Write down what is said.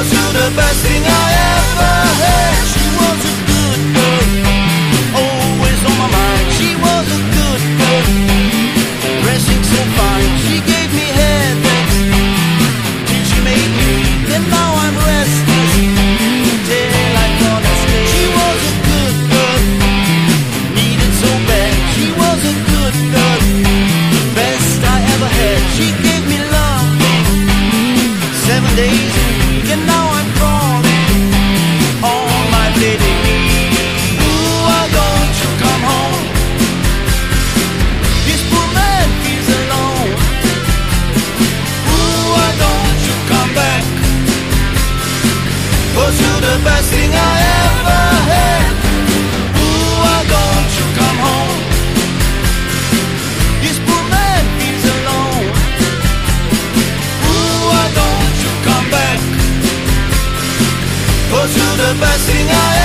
was you the best thing I ever had. She was a good girl, always on my mind. She was a good girl, dressing so fine. She gave me headaches till she made me, and now I'm restless till I fall asleep. She was a good girl, needed so bad. She was a good girl, the best I ever had. She. best thing I ever had. Ooh, why don't you come home? This poor man feels alone. Ooh, why don't you come back? Cause you're the best thing I ever